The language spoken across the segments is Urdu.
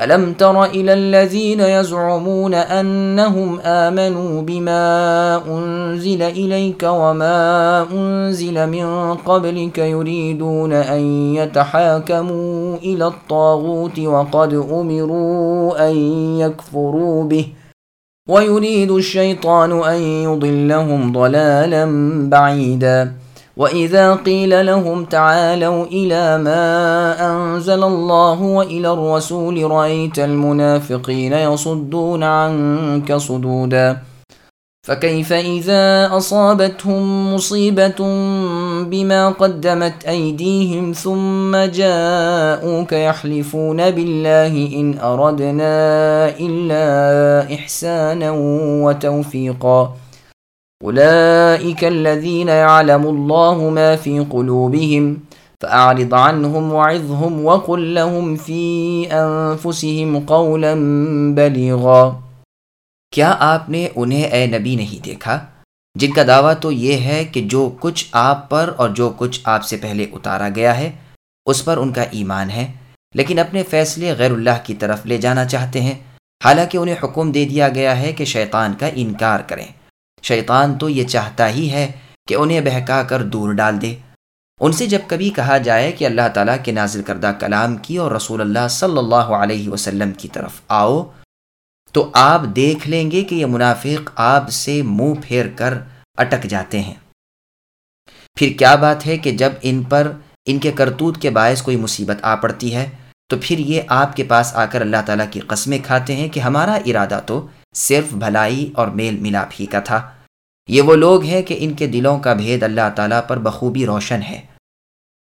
ألم تر إلى الذين يزعمون أنهم آمنوا بما أنزل إليك وما أنزل من قبلك يريدون أن يتحاكموا إلى الطاغوت وقد أمروا أن يكفروا به ويريد الشيطان أن يضلهم ضلالا بعيداً وإذا قيل لهم تعالوا إلى ما أنزل الله وإلى الرسول رأيت المنافقين يصدون عنك صدودا. فكيف إذا أصابتهم مصيبة بما قدمت أيديهم ثم جاءوك يحلفون بالله إن أردنا إلا إحسانا وتوفيقا. اولئك الذين يعلم الله ما في قلوبهم فاعرض عنهم وعظهم وقل لهم في انفسهم قولا بليغا۔ کیا آپ نے انہیں اے نبی نہیں دیکھا؟ جن کا دعویٰ تو یہ ہے کہ جو کچھ آپ پر اور جو کچھ آپ سے پہلے اتارا گیا ہے، اس پر ان کا ایمان ہے۔ لیکن اپنے فیصلے غیر اللہ کی طرف لے جانا چاہتے ہیں۔ حالانکہ انہیں حکم دے دیا گیا ہے کہ شیطان کا انکار کریں۔ شیطان تو یہ چاہتا ہی ہے کہ انہیں بہکا کر دور ڈال دے۔ ان سے جب کبھی کہا جائے کہ اللہ تعالیٰ کے نازل کردہ کلام کی اور رسول اللہ صلی اللہ علیہ وسلم کی طرف آؤ، تو آپ دیکھ لیں گے کہ یہ منافق آپ سے منہ پھیر کر اٹک جاتے ہیں۔ پھر کیا بات ہے کہ جب ان پر، ان کے کرتوت کے باعث کوئی مصیبت آ پڑتی ہے، تو پھر یہ آپ کے پاس آ کر اللہ تعالیٰ کی قسمیں کھاتے ہیں کہ ہمارا ارادہ تو صرف بھلائی اور میل ملاپ ہی کا تھا۔ یہ وہ لوگ ہیں کہ ان کے دلوں کا بھید اللہ تعالیٰ پر بخوبی روشن ہے۔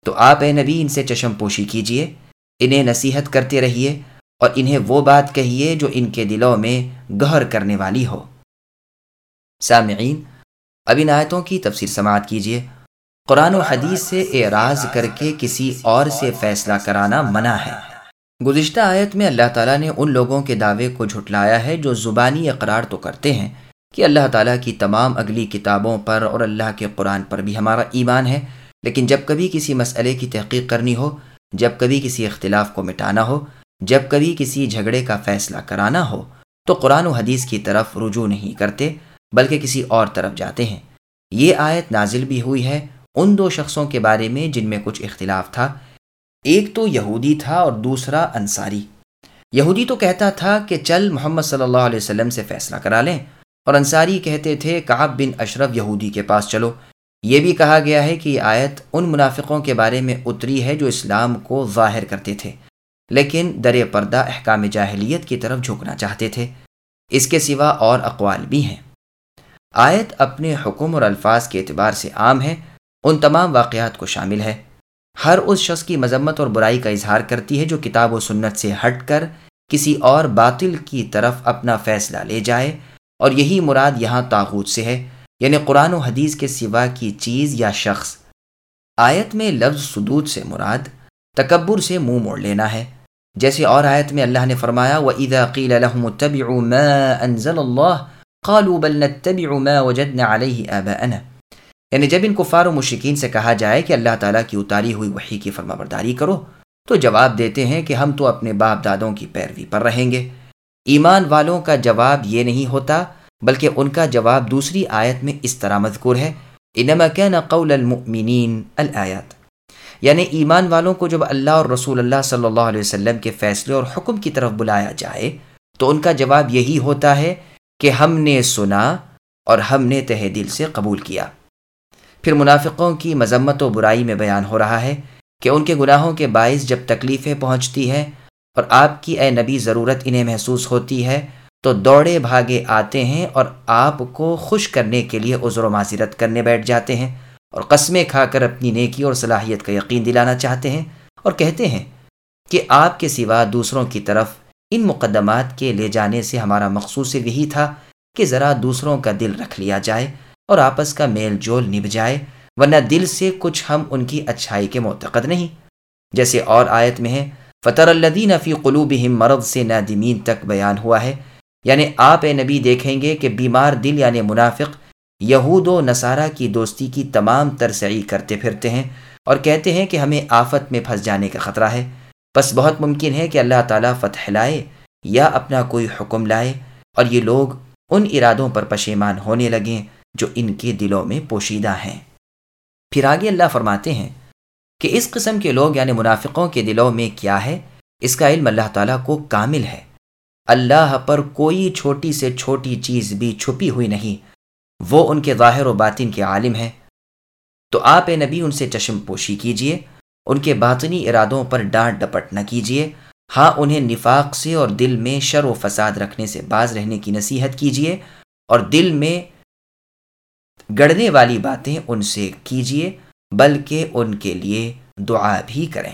تو آپ اے نبی، ان سے چشم پوشی کیجیے، انہیں نصیحت کرتے رہیے اور انہیں وہ بات کہیے جو ان کے دلوں میں گہر کرنے والی ہو۔ سامعین، اب ان آیتوں کی تفسیر سماعت کیجیے قرآن و حدیث سے اعراض کر کے کسی اور سے فیصلہ کرانا منع ہے۔ گزشتہ آیت میں اللہ تعالیٰ نے ان لوگوں کے دعوے کو جھٹلایا ہے جو زبانی اقرار تو کرتے ہیں کہ اللہ تعالیٰ کی تمام اگلی کتابوں پر اور اللہ کے قرآن پر بھی ہمارا ایمان ہے۔ لیکن جب کبھی کسی مسئلے کی تحقیق کرنی ہو، جب کبھی کسی اختلاف کو مٹانا ہو، جب کبھی کسی جھگڑے کا فیصلہ کرانا ہو، تو قرآن و حدیث کی طرف رجوع نہیں کرتے، بلکہ کسی اور طرف جاتے ہیں۔ یہ آیت نازل بھی ہوئی ہے ان دو شخصوں کے بارے میں جن میں کچھ اختلاف تھا۔ ایک تو یہودی تھا اور دوسرا انصاری۔ یہودی تو کہتا تھا کہ چل محمد صلی اللہ علیہ وسلم سے فیصلہ کرا لیں۔ اور انصاری کہتے تھے، کعب بن اشرف یہودی کے پاس چلو۔ یہ بھی کہا گیا ہے کہ یہ آیت ان منافقوں کے بارے میں اتری ہے جو اسلام کو ظاہر کرتے تھے، لیکن در پردہ احکام جاہلیت کی طرف جھکنا چاہتے تھے۔ اس کے سوا اور اقوال بھی ہیں۔ آیت اپنے حکم اور الفاظ کے اعتبار سے عام ہے۔ ان تمام واقعات کو شامل ہے۔ ہر اس شخص کی مذمت اور برائی کا اظہار کرتی ہے جو کتاب و سنت سے ہٹ کر کسی اور باطل کی طرف اپنا فیصلہ لے جائے، اور یہی مراد یہاں تاغوت سے ہے یعنی قرآن و حدیث کے سوا کی چیز یا شخص۔ آیت میں لفظ سدود سے مراد تکبر سے منہ موڑ لینا ہے۔ جیسے اور آیت میں اللہ نے فرمایا وہ ادا قیل یعنی جب ان کفار و مشکین سے کہا جائے کہ اللہ تعالیٰ کی اتاری ہوئی وحی کی فرما برداری کرو، تو جواب دیتے ہیں کہ ہم تو اپنے باپ دادوں کی پیروی پر رہیں گے۔ ایمان والوں کا جواب یہ نہیں ہوتا، بلکہ ان کا جواب دوسری آیت میں اس طرح مذکور ہے۔ انما كان قول المؤمنین الآیات۔ یعنی ایمان والوں کو جب اللہ اور رسول اللہ صلی اللہ علیہ وسلم کے فیصلے اور حکم کی طرف بلایا جائے، تو ان کا جواب یہی ہوتا ہے کہ ہم نے سنا اور ہم نے تہ دل سے قبول کیا۔ پھر منافقوں کی مذمت و برائی میں بیان ہو رہا ہے کہ ان کے گناہوں کے باعث جب تکلیفیں پہنچتی ہیں اور آپ کی اے نبی ضرورت انہیں محسوس ہوتی ہے، تو دوڑے بھاگے آتے ہیں اور آپ کو خوش کرنے کے لیے عذر و معذرت کرنے بیٹھ جاتے ہیں اور قسمیں کھا کر اپنی نیکی اور صلاحیت کا یقین دلانا چاہتے ہیں اور کہتے ہیں کہ آپ کے سوا دوسروں کی طرف ان مقدمات کے لے جانے سے ہمارا مخصوص یہی تھا کہ ذرا دوسروں کا دل رکھ لیا جائے۔ اور آپس کا میل جول نب جائے، ورنہ دل سے کچھ ہم ان کی اچھائی کے معتقد نہیں۔ جیسے اور آیت میں ہے فطر الدین فی قلوبہم مرض سے نادمین تک بیان ہوا ہے۔ یعنی آپ اے نبی دیکھیں گے کہ بیمار دل یعنی منافق یہود و نصارہ کی دوستی کی تمام ترسعی کرتے پھرتے ہیں اور کہتے ہیں کہ ہمیں آفت میں پھنس جانے کا خطرہ ہے۔ بس بہت ممکن ہے کہ اللہ تعالیٰ فتح لائے یا اپنا کوئی حکم لائے اور یہ لوگ ان ارادوں پر پشیمان ہونے لگیں۔ جو ان کے دلوں میں پوشیدہ ہیں۔ پھر آگے اللہ فرماتے ہیں کہ اس قسم کے لوگ یعنی منافقوں کے دلوں میں کیا ہے؟ اس کا علم اللہ تعالیٰ کو کامل ہے۔ اللہ پر کوئی چھوٹی سے چھوٹی چیز بھی چھپی ہوئی نہیں، وہ ان کے ظاہر و باطن کے عالم ہیں۔ تو آپ اے نبی ان سے چشم پوشی کیجیے، ان کے باطنی ارادوں پر ڈانٹ ڈپٹ نہ کیجیے ہاں انہیں نفاق سے اور دل میں شر و فساد رکھنے سے باز رہنے کی نصیحت کیجیے اور دل میں گڑنے والی باتیں ان سے کیجیے بلکہ ان کے لیے دعا بھی کریں۔